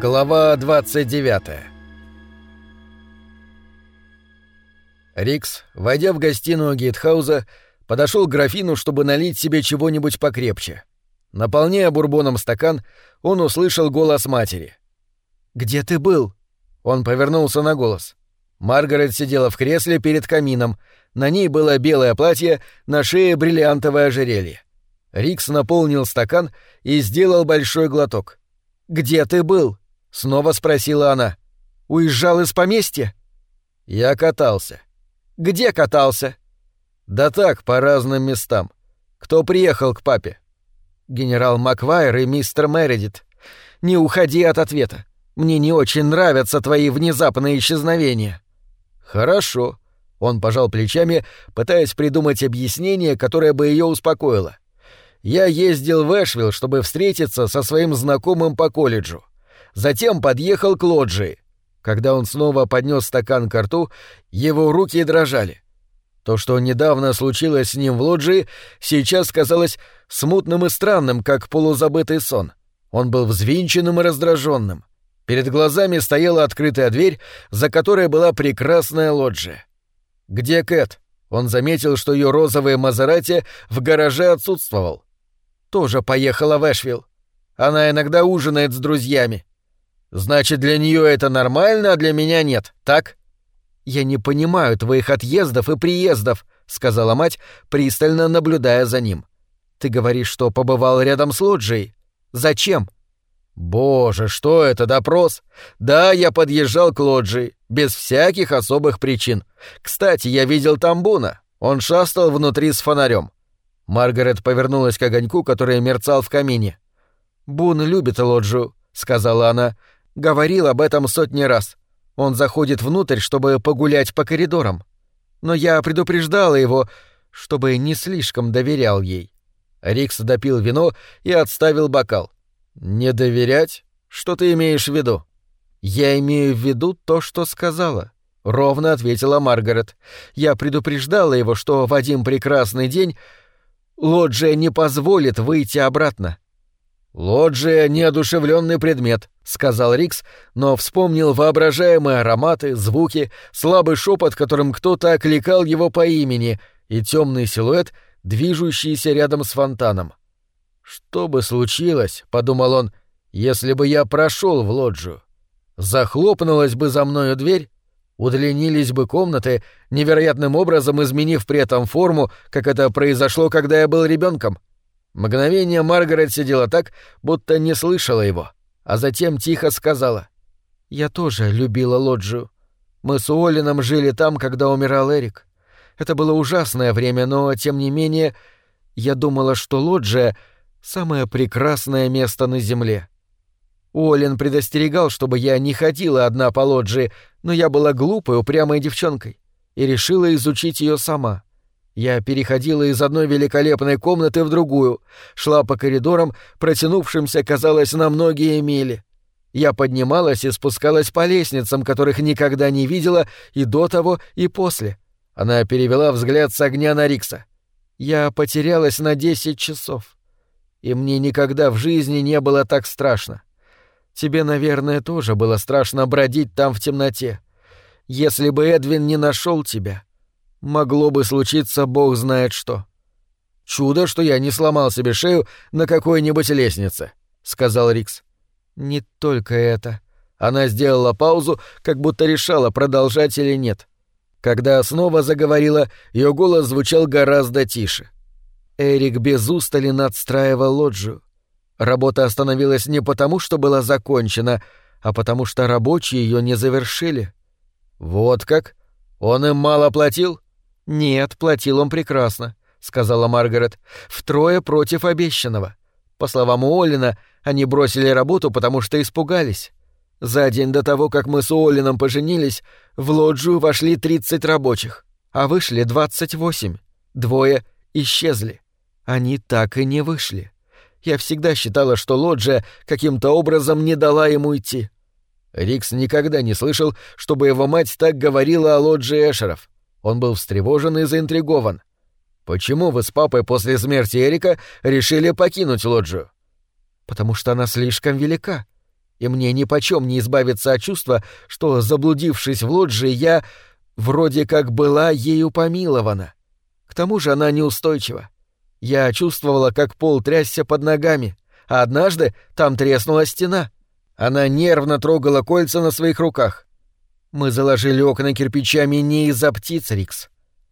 Глава 29 Рикс, войдя в гостиную Гейтхауза, подошел к графину, чтобы налить себе чего-нибудь покрепче. Наполняя бурбоном стакан, он услышал голос матери. «Где ты был?» Он повернулся на голос. Маргарет сидела в кресле перед камином. На ней было белое платье, на шее бриллиантовое ожерелье. Рикс наполнил стакан и сделал большой глоток. «Где ты был?» — снова спросила она. «Уезжал из поместья?» «Я катался». «Где катался?» «Да так, по разным местам. Кто приехал к папе?» «Генерал Маквайр и мистер Мередит. Не уходи от ответа. Мне не очень нравятся твои внезапные исчезновения». «Хорошо», — он пожал плечами, пытаясь придумать объяснение, которое бы ее успокоило. «Я ездил в Эшвилл, чтобы встретиться со своим знакомым по колледжу затем подъехал к лоджии. Когда он снова поднес стакан к рту, его руки дрожали. То, что недавно случилось с ним в лоджии, сейчас казалось смутным и странным, как полузабытый сон. Он был взвинченным и раздраженным. Перед глазами стояла открытая дверь, за которой была прекрасная лоджия. «Где Кэт?» Он заметил, что ее розовый Мазерати в гараже отсутствовал. «Тоже поехала в Эшвилл. Она иногда ужинает с друзьями. Значит, для нее это нормально, а для меня нет, так? Я не понимаю твоих отъездов и приездов, сказала мать, пристально наблюдая за ним. Ты говоришь, что побывал рядом с лоджией. Зачем? Боже, что это, допрос? Да, я подъезжал к лоджии, без всяких особых причин. Кстати, я видел Тамбуна. Он шастал внутри с фонарем. Маргарет повернулась к огоньку, который мерцал в камине. «Бун любит лоджию», — сказала она. Говорил об этом сотни раз. Он заходит внутрь, чтобы погулять по коридорам. Но я предупреждала его, чтобы не слишком доверял ей. Рикс допил вино и отставил бокал. «Не доверять? Что ты имеешь в виду?» «Я имею в виду то, что сказала», — ровно ответила Маргарет. «Я предупреждала его, что в один прекрасный день Лоджия не позволит выйти обратно. «Лоджия — неодушевленный предмет», — сказал Рикс, но вспомнил воображаемые ароматы, звуки, слабый шепот, которым кто-то окликал его по имени, и темный силуэт, движущийся рядом с фонтаном. «Что бы случилось», — подумал он, — «если бы я прошел в лоджию? Захлопнулась бы за мною дверь, удлинились бы комнаты, невероятным образом изменив при этом форму, как это произошло, когда я был ребенком. Мгновение Маргарет сидела так, будто не слышала его, а затем тихо сказала. «Я тоже любила лоджию. Мы с Уоллином жили там, когда умирал Эрик. Это было ужасное время, но, тем не менее, я думала, что лоджия — самое прекрасное место на земле. Уоллин предостерегал, чтобы я не ходила одна по лоджии, но я была глупой, упрямой девчонкой и решила изучить ее сама. Я переходила из одной великолепной комнаты в другую, шла по коридорам, протянувшимся, казалось, на многие мили. Я поднималась и спускалась по лестницам, которых никогда не видела и до того, и после. Она перевела взгляд с огня на Рикса. Я потерялась на десять часов. И мне никогда в жизни не было так страшно. Тебе, наверное, тоже было страшно бродить там в темноте. Если бы Эдвин не нашел тебя, Могло бы случиться бог знает что. Чудо, что я не сломал себе шею на какой-нибудь лестнице, сказал Рикс. Не только это. Она сделала паузу, как будто решала, продолжать или нет. Когда снова заговорила, ее голос звучал гораздо тише. Эрик без устали надстраивал лоджию. Работа остановилась не потому, что была закончена, а потому что рабочие ее не завершили. Вот как? Он им мало платил? «Нет, платил он прекрасно», — сказала Маргарет. «Втрое против обещанного. По словам Уоллина, они бросили работу, потому что испугались. За день до того, как мы с Уоллином поженились, в лоджию вошли 30 рабочих, а вышли 28. Двое исчезли. Они так и не вышли. Я всегда считала, что лоджия каким-то образом не дала ему идти». Рикс никогда не слышал, чтобы его мать так говорила о лоджии Эшеров. Он был встревожен и заинтригован. «Почему вы с папой после смерти Эрика решили покинуть лоджию?» «Потому что она слишком велика. И мне нипочем не избавиться от чувства, что, заблудившись в лоджии, я вроде как была ею помилована. К тому же она неустойчива. Я чувствовала, как пол трясся под ногами, а однажды там треснула стена. Она нервно трогала кольца на своих руках. Мы заложили окна кирпичами не из-за птиц, Рикс,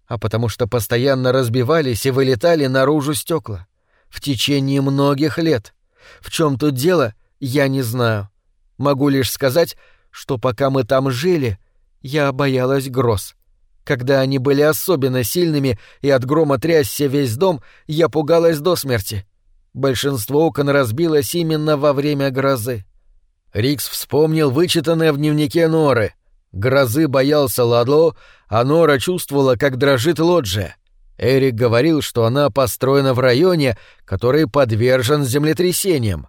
а потому что постоянно разбивались и вылетали наружу стекла. В течение многих лет. В чем тут дело, я не знаю. Могу лишь сказать, что пока мы там жили, я боялась гроз. Когда они были особенно сильными и от грома трясся весь дом, я пугалась до смерти. Большинство окон разбилось именно во время грозы. Рикс вспомнил вычитанное в дневнике Норы. Грозы боялся Ладло, а Нора чувствовала, как дрожит лоджия. Эрик говорил, что она построена в районе, который подвержен землетрясениям.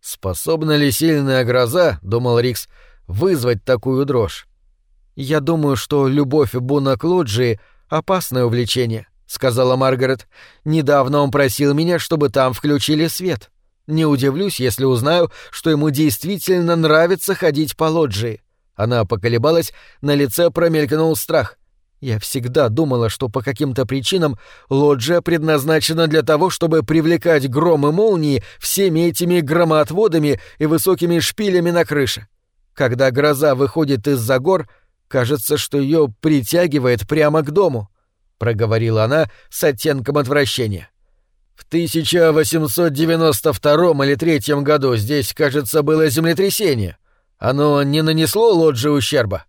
Способна ли сильная гроза, думал Рикс, вызвать такую дрожь? Я думаю, что любовь Буна к Лоджии — опасное увлечение, сказала Маргарет. Недавно он просил меня, чтобы там включили свет. Не удивлюсь, если узнаю, что ему действительно нравится ходить по Лоджии. Она поколебалась, на лице промелькнул страх. Я всегда думала, что по каким-то причинам лоджия предназначена для того, чтобы привлекать гром и молнии всеми этими громоотводами и высокими шпилями на крыше. Когда гроза выходит из-за гор, кажется, что ее притягивает прямо к дому, проговорила она с оттенком отвращения. В 1892 или третьем году здесь, кажется, было землетрясение. Оно не нанесло лоджии ущерба.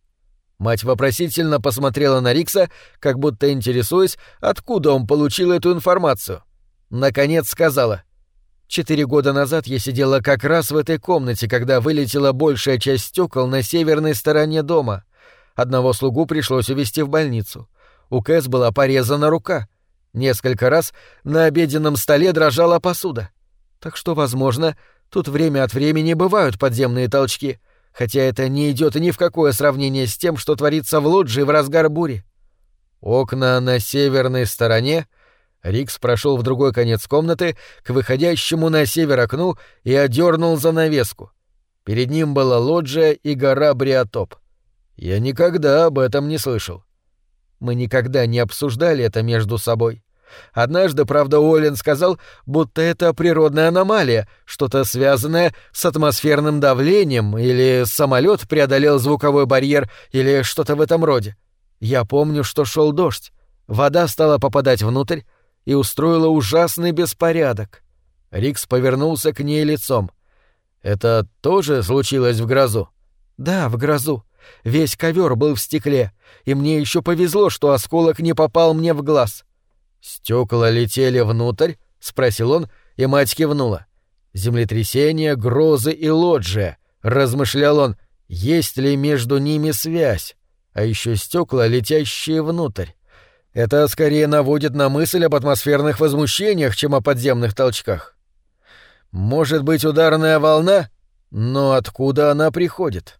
Мать вопросительно посмотрела на Рикса, как будто интересуясь, откуда он получил эту информацию. Наконец сказала. «Четыре года назад я сидела как раз в этой комнате, когда вылетела большая часть стекол на северной стороне дома. Одного слугу пришлось увезти в больницу. У Кэс была порезана рука. Несколько раз на обеденном столе дрожала посуда. Так что, возможно, тут время от времени бывают подземные толчки — хотя это не идет ни в какое сравнение с тем, что творится в лоджии в разгар бури. Окна на северной стороне. Рикс прошел в другой конец комнаты к выходящему на север окну и одернул занавеску. Перед ним была лоджия и гора Бриотоп. Я никогда об этом не слышал. Мы никогда не обсуждали это между собой. Однажды, правда, Уоллен сказал, будто это природная аномалия, что-то связанное с атмосферным давлением, или самолет преодолел звуковой барьер, или что-то в этом роде. Я помню, что шел дождь. Вода стала попадать внутрь и устроила ужасный беспорядок. Рикс повернулся к ней лицом. «Это тоже случилось в грозу?» «Да, в грозу. Весь ковер был в стекле, и мне еще повезло, что осколок не попал мне в глаз». Стекла летели внутрь? спросил он, и мать кивнула. Землетрясение, грозы и лоджия, размышлял он, есть ли между ними связь, а еще стекла, летящие внутрь. Это скорее наводит на мысль об атмосферных возмущениях, чем о подземных толчках. Может быть, ударная волна? Но откуда она приходит?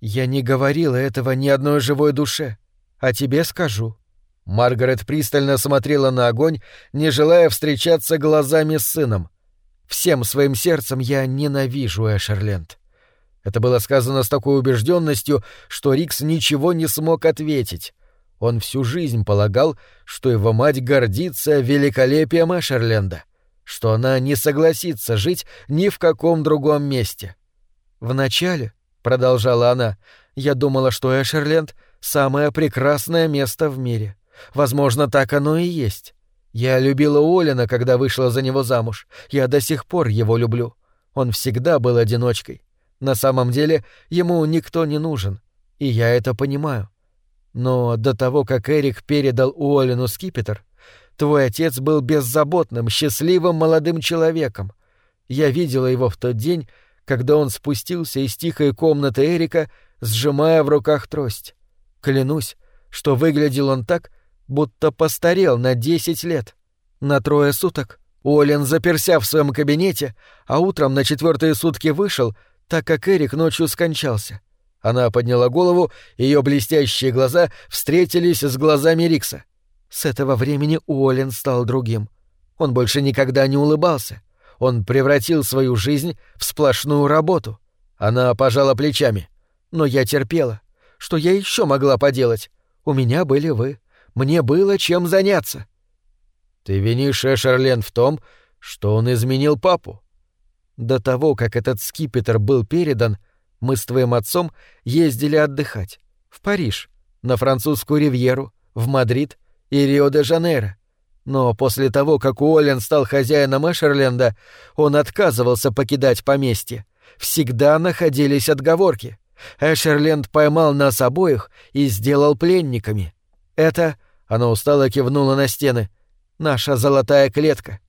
Я не говорила этого ни одной живой душе, а тебе скажу. Маргарет пристально смотрела на огонь, не желая встречаться глазами с сыном. «Всем своим сердцем я ненавижу Эшерленд». Это было сказано с такой убежденностью, что Рикс ничего не смог ответить. Он всю жизнь полагал, что его мать гордится великолепием Эшерленда, что она не согласится жить ни в каком другом месте. «Вначале», — продолжала она, — «я думала, что Эшерленд — самое прекрасное место в мире». Возможно, так оно и есть. Я любила Олина, когда вышла за него замуж. Я до сих пор его люблю. Он всегда был одиночкой. На самом деле, ему никто не нужен. И я это понимаю. Но до того, как Эрик передал Уоллину скипетр, твой отец был беззаботным, счастливым молодым человеком. Я видела его в тот день, когда он спустился из тихой комнаты Эрика, сжимая в руках трость. Клянусь, что выглядел он так, будто постарел на десять лет. На трое суток Уоллен заперся в своем кабинете, а утром на четвертые сутки вышел, так как Эрик ночью скончался. Она подняла голову, ее блестящие глаза встретились с глазами Рикса. С этого времени Уоллен стал другим. Он больше никогда не улыбался. Он превратил свою жизнь в сплошную работу. Она пожала плечами. «Но я терпела. Что я еще могла поделать? У меня были вы. Мне было чем заняться». «Ты винишь Эшерлен в том, что он изменил папу?» До того, как этот скипетр был передан, мы с твоим отцом ездили отдыхать. В Париж, на французскую ривьеру, в Мадрид и Рио-де-Жанейро. Но после того, как Уоллен стал хозяином Эшерленда, он отказывался покидать поместье. Всегда находились отговорки. Эшерленд поймал нас обоих и сделал пленниками. Это, она устало кивнула на стены, наша золотая клетка.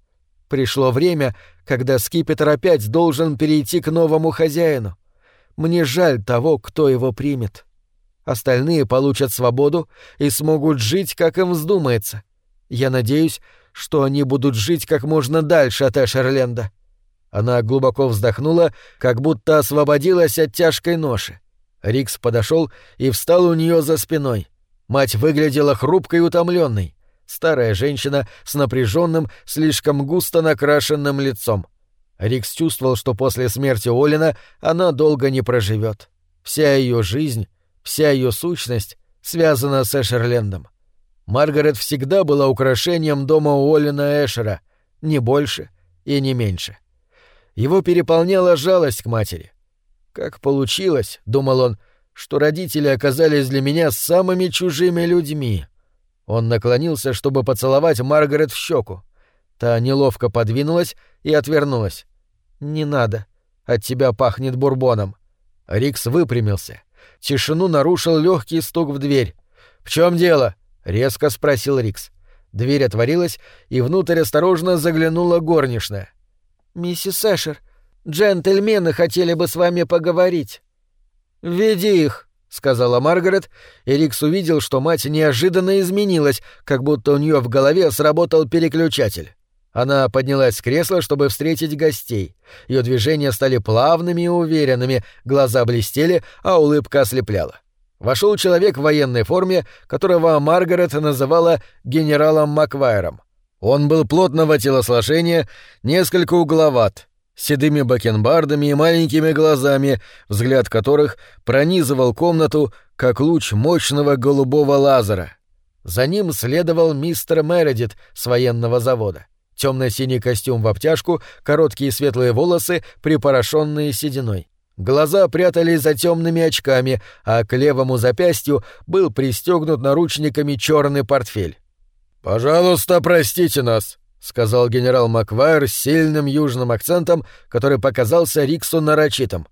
Пришло время, когда скипетр опять должен перейти к новому хозяину. Мне жаль того, кто его примет. Остальные получат свободу и смогут жить, как им вздумается. Я надеюсь, что они будут жить как можно дальше от Эшерленда. Она глубоко вздохнула, как будто освободилась от тяжкой ноши. Рикс подошел и встал у нее за спиной. Мать выглядела хрупкой и утомленной. Старая женщина с напряженным, слишком густо накрашенным лицом. Рикс чувствовал, что после смерти Олина она долго не проживет. Вся ее жизнь, вся ее сущность связана с Эшерлендом. Маргарет всегда была украшением дома Уоллина Эшера, не больше и не меньше. Его переполняла жалость к матери. «Как получилось», — думал он, — «что родители оказались для меня самыми чужими людьми». Он наклонился, чтобы поцеловать Маргарет в щеку. Та неловко подвинулась и отвернулась. «Не надо. От тебя пахнет бурбоном». Рикс выпрямился. Тишину нарушил легкий стук в дверь. «В чем дело?» — резко спросил Рикс. Дверь отворилась, и внутрь осторожно заглянула горничная. «Миссис Эшер, джентльмены хотели бы с вами поговорить». «Веди их», — сказала Маргарет, и Рикс увидел, что мать неожиданно изменилась, как будто у нее в голове сработал переключатель. Она поднялась с кресла, чтобы встретить гостей. Ее движения стали плавными и уверенными, глаза блестели, а улыбка ослепляла. Вошел человек в военной форме, которого Маргарет называла генералом Маквайром. Он был плотного телосложения, несколько угловат, седыми бакенбардами и маленькими глазами, взгляд которых пронизывал комнату, как луч мощного голубого лазера. За ним следовал мистер Мередит с военного завода. Темно-синий костюм в обтяжку, короткие светлые волосы, припорошенные сединой. Глаза прятались за темными очками, а к левому запястью был пристегнут наручниками черный портфель. «Пожалуйста, простите нас», — сказал генерал Маквайр с сильным южным акцентом, который показался Риксу нарочитым.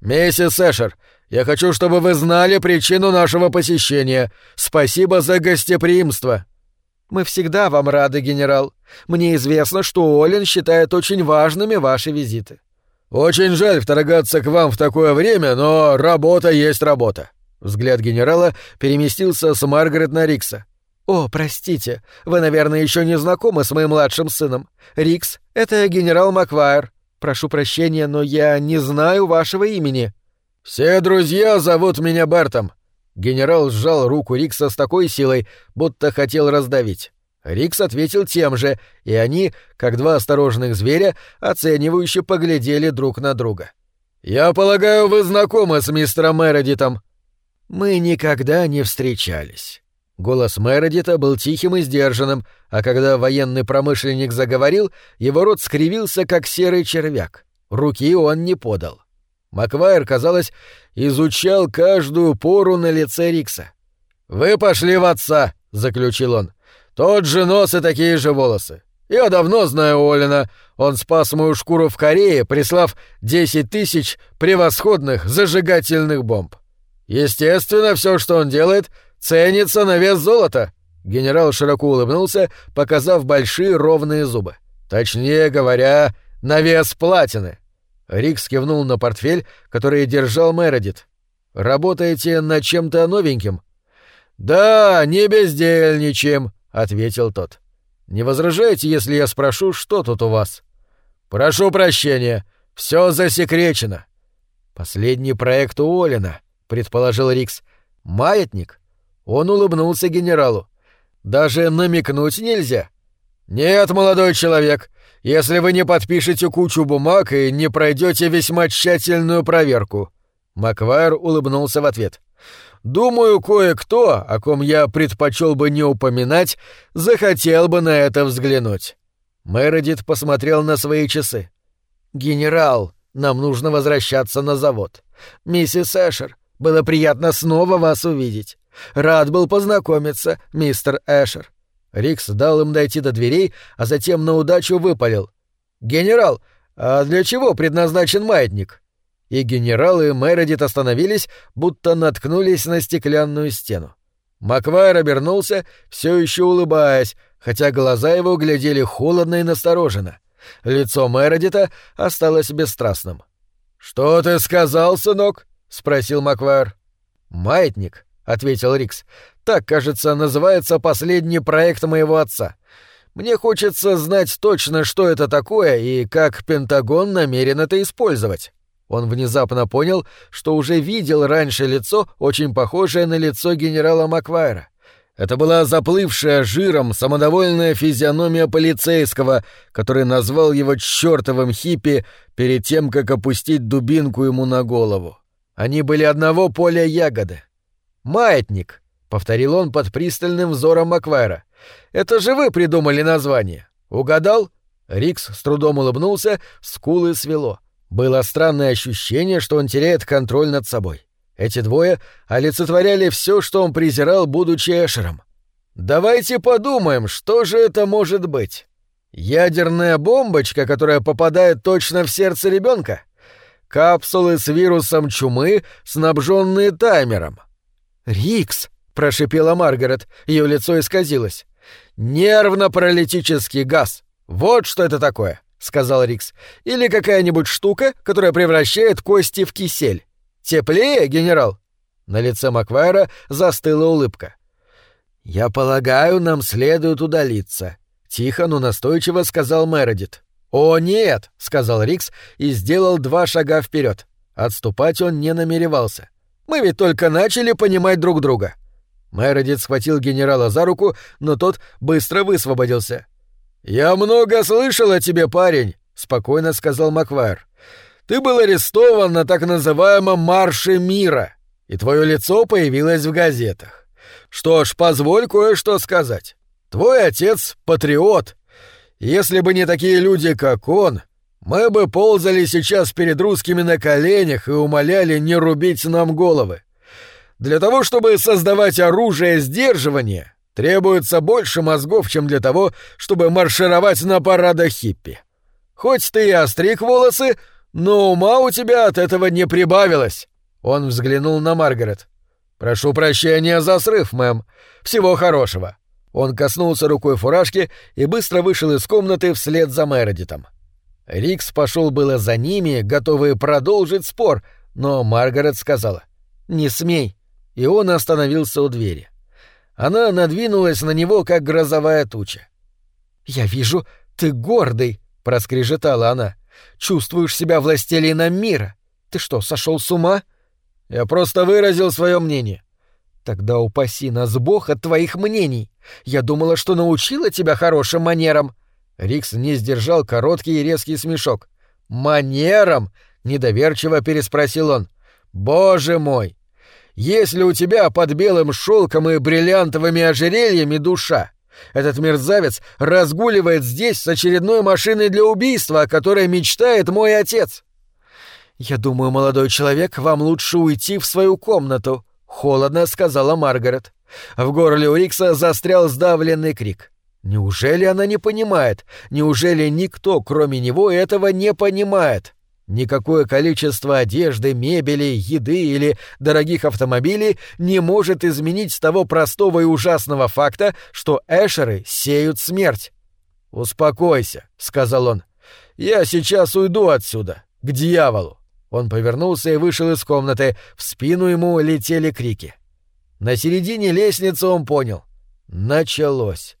«Миссис Эшер, я хочу, чтобы вы знали причину нашего посещения. Спасибо за гостеприимство». «Мы всегда вам рады, генерал. Мне известно, что Олин считает очень важными ваши визиты». «Очень жаль вторгаться к вам в такое время, но работа есть работа». Взгляд генерала переместился с Маргарет на Рикса. «О, простите, вы, наверное, еще не знакомы с моим младшим сыном. Рикс — это генерал Маквайр. Прошу прощения, но я не знаю вашего имени». «Все друзья зовут меня Бертом. Генерал сжал руку Рикса с такой силой, будто хотел раздавить. Рикс ответил тем же, и они, как два осторожных зверя, оценивающе поглядели друг на друга. «Я полагаю, вы знакомы с мистером Мередитом?» «Мы никогда не встречались». Голос Мередита был тихим и сдержанным, а когда военный промышленник заговорил, его рот скривился, как серый червяк. Руки он не подал. Маквайр, казалось, изучал каждую пору на лице Рикса. «Вы пошли в отца», — заключил он. «Тот же нос и такие же волосы. Я давно знаю Олина. Он спас мою шкуру в Корее, прислав десять тысяч превосходных зажигательных бомб. Естественно, все, что он делает, ценится на вес золота». Генерал широко улыбнулся, показав большие ровные зубы. Точнее говоря, на вес платины. Рик кивнул на портфель, который держал Мередит. «Работаете над чем-то новеньким?» «Да, не бездельничаем», — ответил тот. «Не возражаете, если я спрошу, что тут у вас?» «Прошу прощения, все засекречено». «Последний проект у Олина», — предположил Рикс. «Маятник?» Он улыбнулся генералу. «Даже намекнуть нельзя?» «Нет, молодой человек, если вы не подпишете кучу бумаг и не пройдете весьма тщательную проверку». Маквайр улыбнулся в ответ. «Думаю, кое-кто, о ком я предпочел бы не упоминать, захотел бы на это взглянуть». Мередит посмотрел на свои часы. «Генерал, нам нужно возвращаться на завод. Миссис Эшер, было приятно снова вас увидеть. Рад был познакомиться, мистер Эшер. Рикс дал им дойти до дверей, а затем на удачу выпалил. «Генерал, а для чего предназначен маятник?» И генерал и Мередит остановились, будто наткнулись на стеклянную стену. Маквайр обернулся, все еще улыбаясь, хотя глаза его глядели холодно и настороженно. Лицо Мередита осталось бесстрастным. «Что ты сказал, сынок?» — спросил Маквайр. «Маятник», — ответил Рикс. Так, кажется, называется последний проект моего отца. Мне хочется знать точно, что это такое и как Пентагон намерен это использовать. Он внезапно понял, что уже видел раньше лицо, очень похожее на лицо генерала Маквайра. Это была заплывшая жиром самодовольная физиономия полицейского, который назвал его чертовым хиппи перед тем, как опустить дубинку ему на голову. Они были одного поля ягоды. Маятник, — повторил он под пристальным взором Маквайра. «Это же вы придумали название. Угадал?» Рикс с трудом улыбнулся, скулы свело. Было странное ощущение, что он теряет контроль над собой. Эти двое олицетворяли все, что он презирал, будучи Эшером. «Давайте подумаем, что же это может быть? Ядерная бомбочка, которая попадает точно в сердце ребенка? Капсулы с вирусом чумы, снабженные таймером?» «Рикс!» прошипела Маргарет, ее лицо исказилось. Нервно-паралитический газ. Вот что это такое, сказал Рикс. Или какая-нибудь штука, которая превращает кости в кисель. Теплее, генерал? На лице Маквайра застыла улыбка. Я полагаю, нам следует удалиться, тихо, но настойчиво сказал Мередит. О нет, сказал Рикс и сделал два шага вперед. Отступать он не намеревался. Мы ведь только начали понимать друг друга. Мередит схватил генерала за руку, но тот быстро высвободился. «Я много слышал о тебе, парень», — спокойно сказал Маквайр. «Ты был арестован на так называемом «Марше мира», и твое лицо появилось в газетах. Что ж, позволь кое-что сказать. Твой отец — патриот. Если бы не такие люди, как он, мы бы ползали сейчас перед русскими на коленях и умоляли не рубить нам головы. Для того, чтобы создавать оружие сдерживания, требуется больше мозгов, чем для того, чтобы маршировать на парадах хиппи. Хоть ты и остриг волосы, но ума у тебя от этого не прибавилось. Он взглянул на Маргарет. Прошу прощения за срыв, мэм. Всего хорошего. Он коснулся рукой фуражки и быстро вышел из комнаты вслед за Мередитом. Рикс пошел было за ними, готовый продолжить спор, но Маргарет сказала: "Не смей и он остановился у двери. Она надвинулась на него, как грозовая туча. «Я вижу, ты гордый», — проскрежетала она. «Чувствуешь себя властелином мира. Ты что, сошел с ума?» «Я просто выразил свое мнение». «Тогда упаси нас Бог от твоих мнений. Я думала, что научила тебя хорошим манерам». Рикс не сдержал короткий и резкий смешок. «Манерам?» — недоверчиво переспросил он. «Боже мой! Если у тебя под белым шелком и бриллиантовыми ожерельями душа, этот мерзавец разгуливает здесь с очередной машиной для убийства, о которой мечтает мой отец. Я думаю, молодой человек, вам лучше уйти в свою комнату, холодно сказала Маргарет. В горле у Рикса застрял сдавленный крик. Неужели она не понимает? Неужели никто, кроме него, этого не понимает? Никакое количество одежды, мебели, еды или дорогих автомобилей не может изменить того простого и ужасного факта, что эшеры сеют смерть. «Успокойся», — сказал он. «Я сейчас уйду отсюда, к дьяволу». Он повернулся и вышел из комнаты, в спину ему летели крики. На середине лестницы он понял. Началось.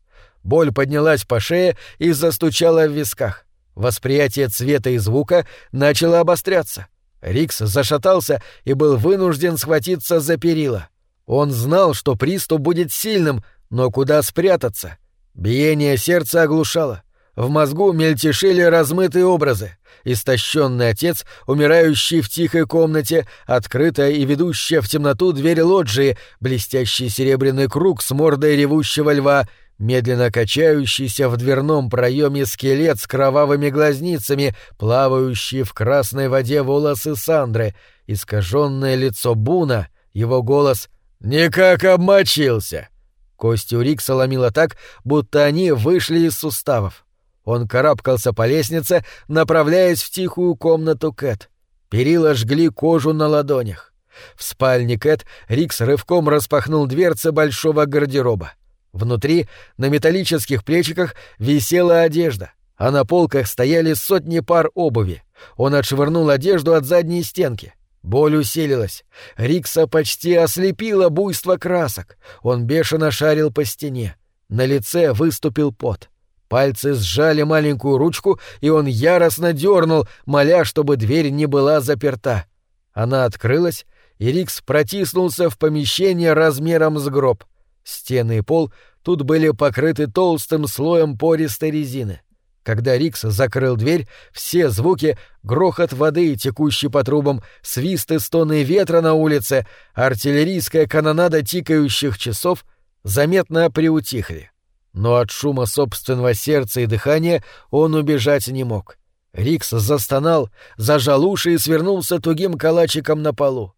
Боль поднялась по шее и застучала в висках. Восприятие цвета и звука начало обостряться. Рикс зашатался и был вынужден схватиться за перила. Он знал, что приступ будет сильным, но куда спрятаться? Биение сердца оглушало. В мозгу мельтешили размытые образы. Истощенный отец, умирающий в тихой комнате, открытая и ведущая в темноту дверь лоджии, блестящий серебряный круг с мордой ревущего льва, медленно качающийся в дверном проеме скелет с кровавыми глазницами, плавающие в красной воде волосы Сандры, искаженное лицо Буна, его голос «Никак обмочился!» Кости у Рикса ломило так, будто они вышли из суставов. Он карабкался по лестнице, направляясь в тихую комнату Кэт. Перила жгли кожу на ладонях. В спальне Кэт Рикс рывком распахнул дверцы большого гардероба. Внутри, на металлических плечиках, висела одежда, а на полках стояли сотни пар обуви. Он отшвырнул одежду от задней стенки. Боль усилилась. Рикса почти ослепило буйство красок. Он бешено шарил по стене. На лице выступил пот. Пальцы сжали маленькую ручку, и он яростно дернул, моля, чтобы дверь не была заперта. Она открылась, и Рикс протиснулся в помещение размером с гроб. Стены и пол тут были покрыты толстым слоем пористой резины. Когда Рикс закрыл дверь, все звуки — грохот воды, текущий по трубам, свист и стоны ветра на улице, артиллерийская канонада тикающих часов — заметно приутихли. Но от шума собственного сердца и дыхания он убежать не мог. Рикс застонал, зажал уши и свернулся тугим калачиком на полу.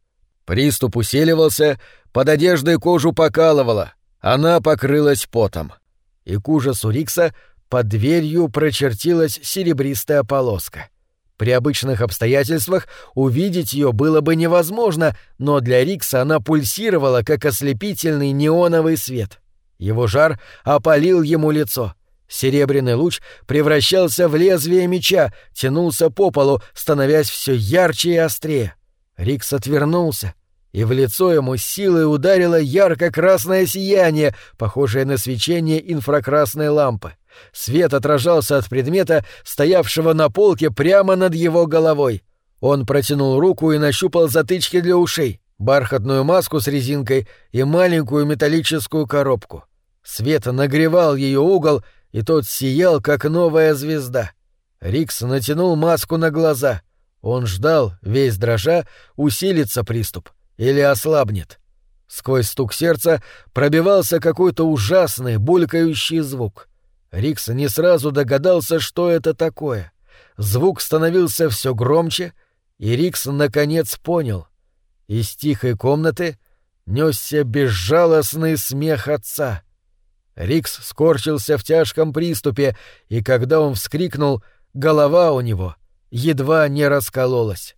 Приступ усиливался, под одеждой кожу покалывало, она покрылась потом. И к ужасу Рикса под дверью прочертилась серебристая полоска. При обычных обстоятельствах увидеть ее было бы невозможно, но для Рикса она пульсировала, как ослепительный неоновый свет. Его жар опалил ему лицо. Серебряный луч превращался в лезвие меча, тянулся по полу, становясь все ярче и острее. Рикс отвернулся, и в лицо ему силой ударило ярко-красное сияние, похожее на свечение инфракрасной лампы. Свет отражался от предмета, стоявшего на полке прямо над его головой. Он протянул руку и нащупал затычки для ушей, бархатную маску с резинкой и маленькую металлическую коробку. Свет нагревал ее угол, и тот сиял, как новая звезда. Рикс натянул маску на глаза. Он ждал, весь дрожа, усилится приступ или ослабнет. Сквозь стук сердца пробивался какой-то ужасный, булькающий звук. Рикс не сразу догадался, что это такое. Звук становился все громче, и Рикс наконец понял. Из тихой комнаты несся безжалостный смех отца — Рикс скорчился в тяжком приступе, и когда он вскрикнул, голова у него едва не раскололась.